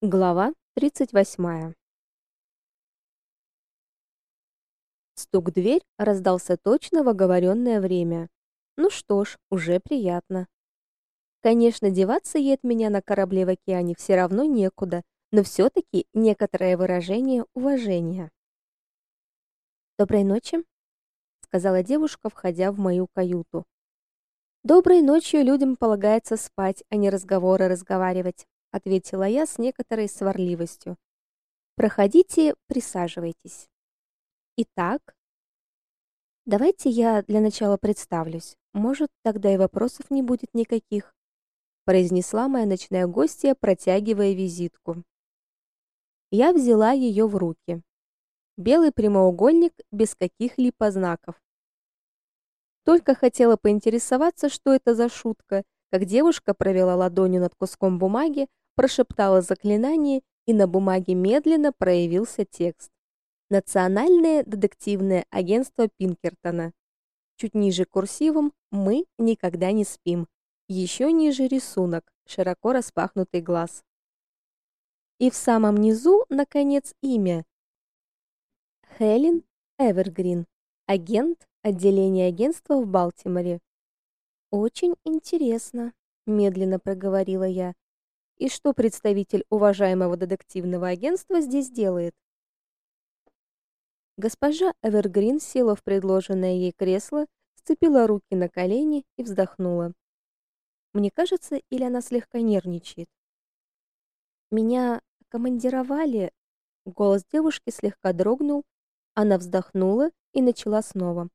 Глава 38. Стук в дверь раздался точно в оговоренное время. Ну что ж, уже приятно. Конечно, деваться ей от меня на корабле в океане все равно некуда, но все таки некоторое выражение уважения. Доброй ночи, сказала девушка, входя в мою каюту. Доброй ночью людям полагается спать, а не разговоры разговаривать ответила я с некоторой сварливостью. Проходите, присаживайтесь. Итак, давайте я для начала представлюсь. Может, тогда и вопросов не будет никаких, произнесла моя ночная гостья, протягивая визитку. Я взяла ее в руки. Белый прямоугольник без каких-либо знаков. Только хотела поинтересоваться, что это за шутка, как девушка провела ладонью над куском бумаги, прошептала заклинание, и на бумаге медленно проявился текст. Национальное детективное агентство Пинкертона. Чуть ниже курсивом мы никогда не спим. Еще ниже рисунок, широко распахнутый глаз. И в самом низу наконец имя. Хелен Эвергрин, агент отделения агентства в Балтиморе. Очень интересно, медленно проговорила я. И что представитель уважаемого детективного агентства здесь делает? Госпожа Эвергрин села в предложенное ей кресло, сцепила руки на колени и вздохнула. Мне кажется, или она слегка нервничает. Меня командировали. Голос девушки слегка дрогнул, она вздохнула и начала снова.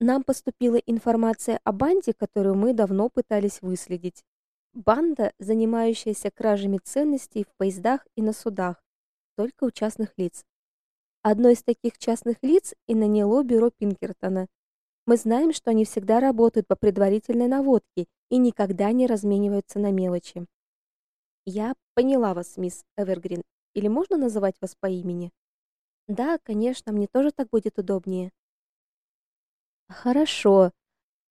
Нам поступила информация о банде, которую мы давно пытались выследить. Банда, занимающаяся кражами ценностей в поездах и на судах, только у частных лиц. Одно из таких частных лиц и наняло бюро Пинкертона. Мы знаем, что они всегда работают по предварительной наводке и никогда не размениваются на мелочи. Я поняла вас, мисс Эвергрин. Или можно называть вас по имени? Да, конечно, мне тоже так будет удобнее. Хорошо.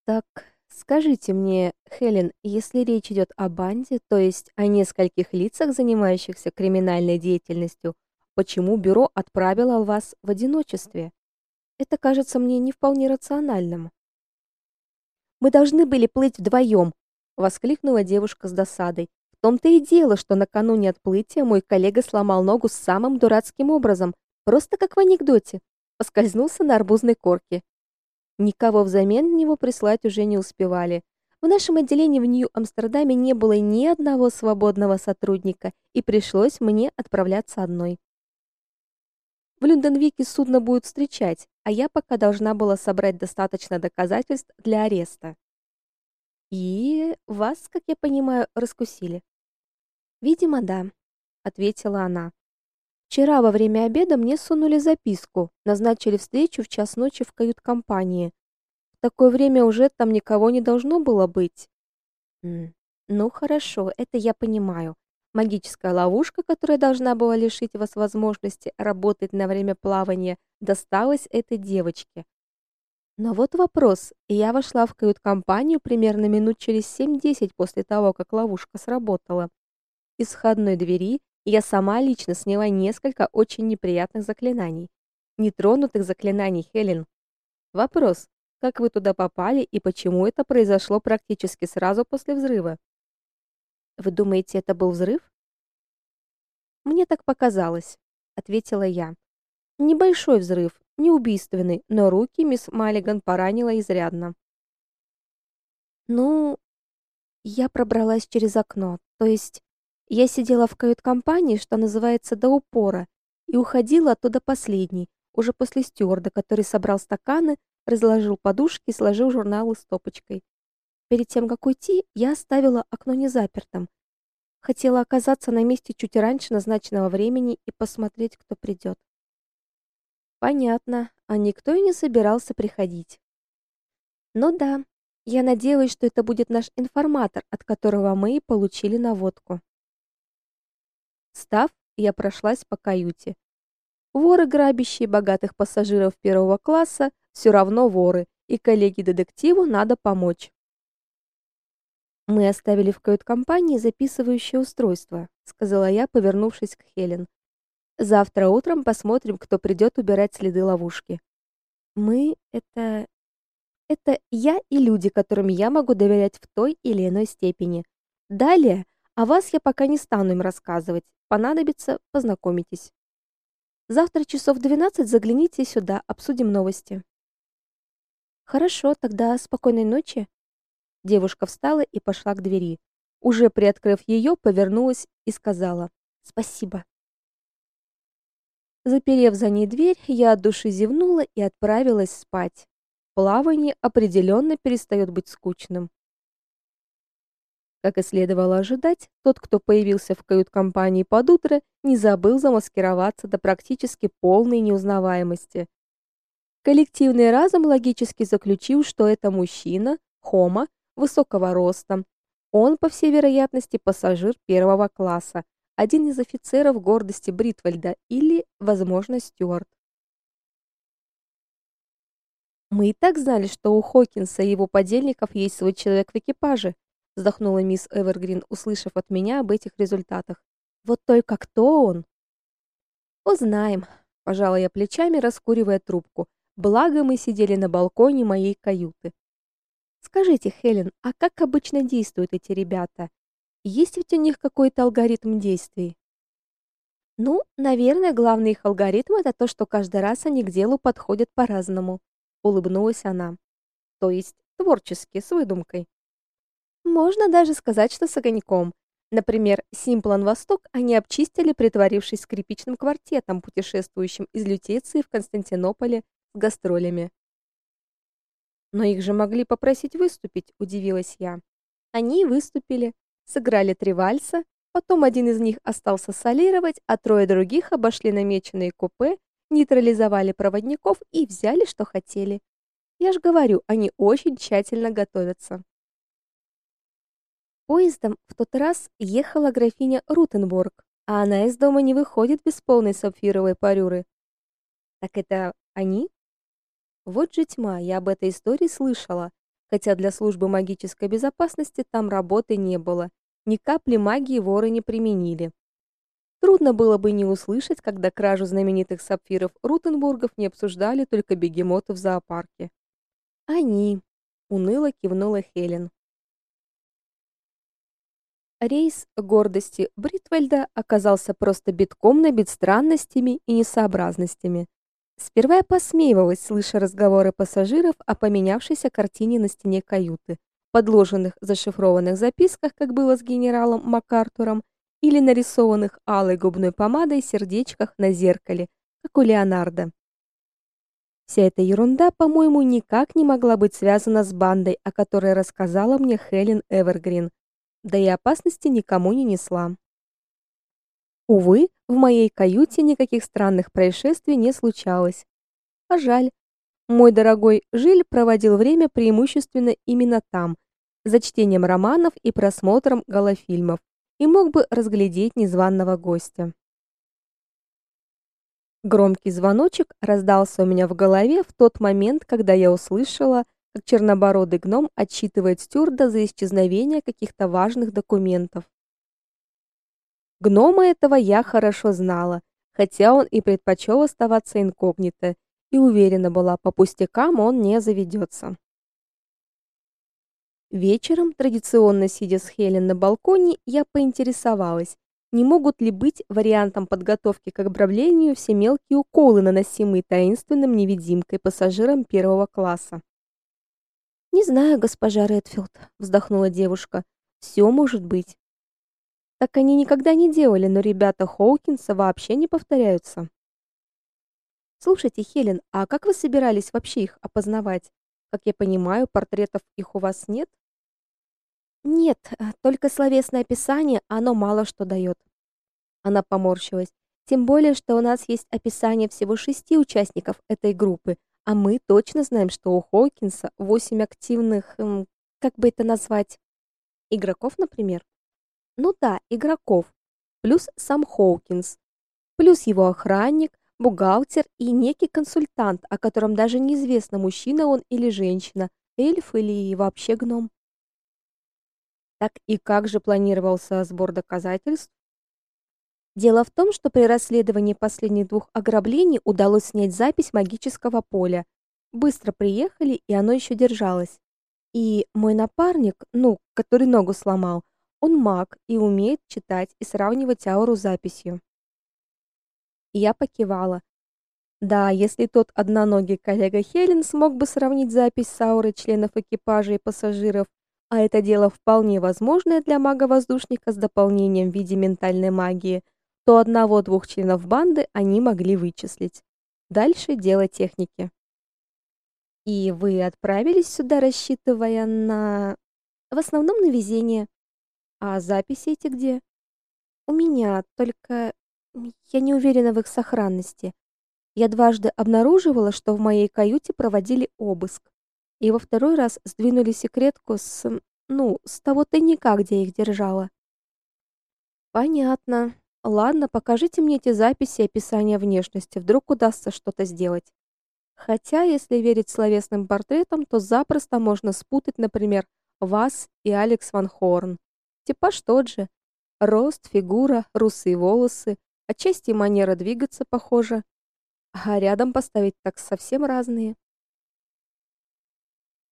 Так, Скажите мне, Хелен, если речь идет о банде, то есть о нескольких лицах, занимающихся криминальной деятельностью, почему бюро отправило вас в одиночестве? Это кажется мне не вполне рациональным. Мы должны были плыть вдвоем, воскликнула девушка с досадой. В том-то и дело, что накануне отплытия мой коллега сломал ногу самым дурацким образом, просто как в анекдоте. Поскользнулся на арбузной корке. Никого взамен него прислать уже не успевали. В нашем отделении в Нью-Амстердаме не было ни одного свободного сотрудника, и пришлось мне отправляться одной. В Люнденвике судно будет встречать, а я пока должна была собрать достаточно доказательств для ареста. И вас, как я понимаю, раскусили. Видимо, да, ответила она. Вчера во время обеда мне сунули записку, назначили встречу в час ночи в кают-компании. В такое время уже там никого не должно было быть. ну хорошо, это я понимаю. Магическая ловушка, которая должна была лишить вас возможности работать на время плавания, досталась этой девочке. Но вот вопрос. Я вошла в кают-компанию примерно минут через 7-10 после того, как ловушка сработала. Из входной двери я сама лично сняла несколько очень неприятных заклинаний. Нетронутых заклинаний, Хелен. Вопрос: как вы туда попали и почему это произошло практически сразу после взрыва? Вы думаете, это был взрыв? Мне так показалось, ответила я. Небольшой взрыв, не убийственный, но руки мисс Маллиган поранила изрядно. Ну, я пробралась через окно. То есть я сидела в кают-компании, что называется, до упора, и уходила оттуда последней, уже после стюарда, который собрал стаканы, разложил подушки и сложил журналы стопочкой. Перед тем как уйти, я оставила окно незапертым. Хотела оказаться на месте чуть раньше назначенного времени и посмотреть, кто придет. Понятно, а никто и не собирался приходить. Ну да, я надеялась, что это будет наш информатор, от которого мы и получили наводку. Встав, я прошлась по каюте. Воры, грабящие богатых пассажиров первого класса, все равно воры, и коллеге-детективу надо помочь. Мы оставили в кают-компании записывающее устройство, сказала я, повернувшись к Хелен. Завтра утром посмотрим, кто придет убирать следы ловушки. Мы это это я и люди, которым я могу доверять в той или иной степени. Далее, о вас я пока не стану им рассказывать. Понадобится, познакомитесь. Завтра часов в 12 загляните сюда, обсудим новости. Хорошо, тогда спокойной ночи. Девушка встала и пошла к двери. Уже приоткрыв ее, повернулась и сказала: "Спасибо". Заперев за ней дверь, я от души зевнула и отправилась спать. Плавание определенно перестает быть скучным. Как и следовало ожидать, тот, кто появился в кают-компании под утро, не забыл замаскироваться до практически полной неузнаваемости. Коллективный разум логически заключил, что это мужчина, хома, высокого роста. Он, по всей вероятности, пассажир первого класса, один из офицеров гордости Бритвальда или, возможно, стюард. Мы и так знали, что у Хокинса и его подельников есть свой человек в экипаже, вздохнула мисс Эвергрин, услышав от меня об этих результатах. Вот только кто он? Узнаем, пожала я плечами, раскуривая трубку. Благо мы сидели на балконе моей каюты. Скажите, Хелен, а как обычно действуют эти ребята? Есть ведь у них какой-то алгоритм действий? Ну, наверное, главный их алгоритм это то, что каждый раз они к делу подходят по-разному, улыбнулась она. То есть творчески, с выдумкой. Можно даже сказать, что с огоньком. Например, Симплан Восток они обчистили, притворившись скрипичным квартетом, путешествующим из Лютеции в Константинополе с гастролями. Но их же могли попросить выступить, удивилась я. Они выступили, сыграли три вальса, потом один из них остался солировать, а трое других обошли намеченные купе, нейтрализовали проводников и взяли, что хотели. Я ж говорю, они очень тщательно готовятся. Поездом в тот раз ехала графиня Рутенбург, а она из дома не выходит без полной сапфировой парюры. Так это они? Вот же тьма, я об этой истории слышала, хотя для службы магической безопасности там работы не было. Ни капли магии воры не применили. Трудно было бы не услышать, когда кражу знаменитых сапфиров Рутенбургов не обсуждали только бегемоты в зоопарке. Они, уныло кивнула Хелен. Рейс гордости Бритвальда оказался просто битком набит странностями и несообразностями. Сперва я посмеивалась, слыша разговоры пассажиров о поменявшейся картине на стене каюты, подложенных зашифрованных записках, как было с генералом МакАртуром, или нарисованных алой губной помадой сердечках на зеркале, как у Леонардо. Вся эта ерунда, по-моему, никак не могла быть связана с бандой, о которой рассказала мне Хелен Эвергрин, да и опасности никому не несла. Увы, в моей каюте никаких странных происшествий не случалось. А жаль. Мой дорогой Жиль проводил время преимущественно именно там, за чтением романов и просмотром голофильмов, и мог бы разглядеть незваного гостя. Громкий звоночек раздался у меня в голове в тот момент, когда я услышала, как чернобородый гном отчитывает стюарда за исчезновение каких-то важных документов. Гнома этого я хорошо знала, хотя он и предпочел оставаться инкогнито, и уверена была, по пустякам он не заведется. Вечером, традиционно сидя с Хелен на балконе, я поинтересовалась, не могут ли быть вариантом подготовки к обравлению все мелкие уколы, наносимые таинственным невидимкой пассажирам первого класса. Не знаю, госпожа Редфилд, вздохнула девушка. Все может быть. Так они никогда не делали, но ребята Хоукинса вообще не повторяются. Слушайте, Хелен, а как вы собирались вообще их опознавать? Как я понимаю, портретов их у вас нет? Нет, только словесное описание, оно мало что дает. Она поморщилась. Тем более, что у нас есть описание всего шести участников этой группы, а мы точно знаем, что у Хоукинса восемь активных, эм, как бы это назвать, игроков, например. Ну да, игроков. Плюс сам Хоукинс. Плюс его охранник, бухгалтер и некий консультант, о котором даже неизвестно, мужчина он или женщина, эльф или вообще гном. Так и как же планировался сбор доказательств? Дело в том, что при расследовании последних двух ограблений удалось снять запись магического поля. Быстро приехали, и оно еще держалось. И мой напарник, ну, который ногу сломал, он маг и умеет читать и сравнивать ауру с записью. Я покивала. Да, если тот одноногий коллега Хелен смог бы сравнить запись с аурой членов экипажа и пассажиров, а это дело вполне возможное для мага-воздушника с дополнением в виде ментальной магии, то одного-двух членов банды они могли вычислить. Дальше дело техники. И вы отправились сюда, рассчитывая на в основном на везение. А записи эти где? У меня, только я не уверена в их сохранности. Я дважды обнаруживала, что в моей каюте проводили обыск и во второй раз сдвинули секретку с, ну, с того тайника, где я их держала. Понятно. Ладно, покажите мне эти записи и описание внешности, вдруг удастся что-то сделать. Хотя, если верить словесным портретам, то запросто можно спутать, например, вас и Алекс Ван Хорн. Типаж тот же. Рост, фигура, русые волосы, отчасти манера двигаться похожа. А рядом поставить так совсем разные.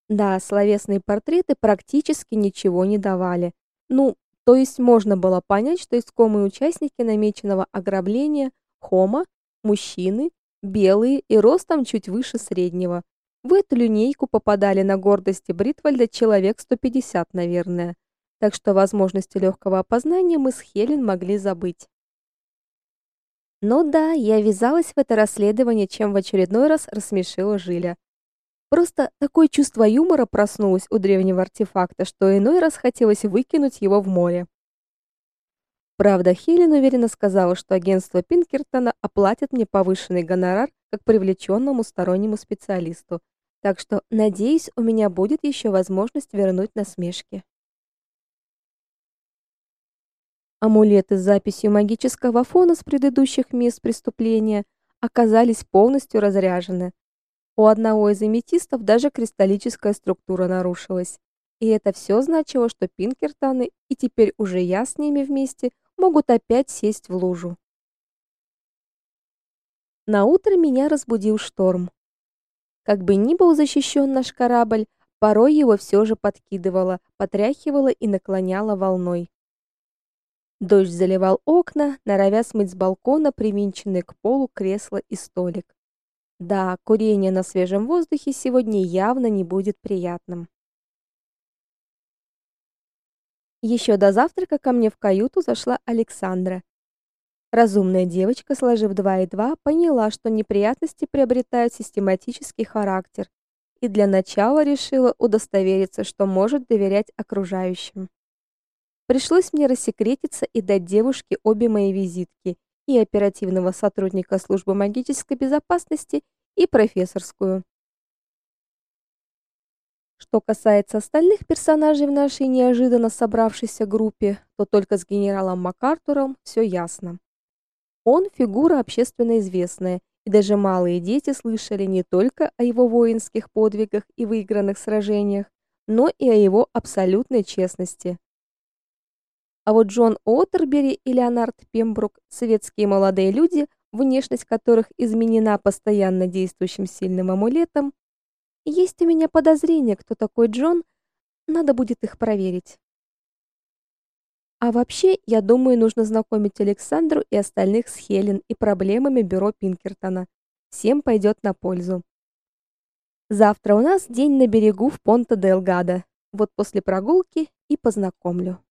Да, словесные портреты практически ничего не давали. Ну, то есть можно было понять, что искомые участники намеченного ограбления хома, мужчины, белые и ростом чуть выше среднего. В эту линейку попадали на гордости Бритвальда человек 150, наверное. Так что возможности легкого опознания мы с Хелен могли забыть. Ну да, я ввязалась в это расследование, чем в очередной раз рассмешила Жиля. Просто такое чувство юмора проснулось у древнего артефакта, что иной раз хотелось выкинуть его в море. Правда, Хелен уверенно сказала, что агентство Пинкертона оплатит мне повышенный гонорар как привлеченному стороннему специалисту. Так что, надеюсь, у меня будет еще возможность вернуть насмешки. Амулеты с записью магического фона с предыдущих мест преступления оказались полностью разряжены. У одного из аметистов даже кристаллическая структура нарушилась. И это все значило, что Пинкертоны, и теперь уже я с ними вместе, могут опять сесть в лужу. На утро меня разбудил шторм. Как бы ни был защищен наш корабль, порой его все же подкидывало, потряхивало и наклоняло волной. Дождь заливал окна, норовя смыть с балкона привинченные к полу кресла и столик. Да, курение на свежем воздухе сегодня явно не будет приятным. Еще до завтрака ко мне в каюту зашла Александра. Разумная девочка, сложив два и два, поняла, что неприятности приобретают систематический характер, и для начала решила удостовериться, что может доверять окружающим. Пришлось мне рассекретиться и дать девушке обе мои визитки и оперативного сотрудника службы магической безопасности, и профессорскую. Что касается остальных персонажей в нашей неожиданно собравшейся группе, то только с генералом МакАртуром все ясно. Он фигура общественно известная, и даже малые дети слышали не только о его воинских подвигах и выигранных сражениях, но и о его абсолютной честности. А вот Джон Отербери и Леонард Пембрук, светские молодые люди, внешность которых изменена постоянно действующим сильным амулетом. Есть у меня подозрение, кто такой Джон, надо будет их проверить. А вообще, я думаю, нужно знакомить Александру и остальных с Хелен и проблемами бюро Пинкертона. Всем пойдет на пользу. Завтра у нас день на берегу в Понта-дель-Гадо. Вот после прогулки и познакомлю.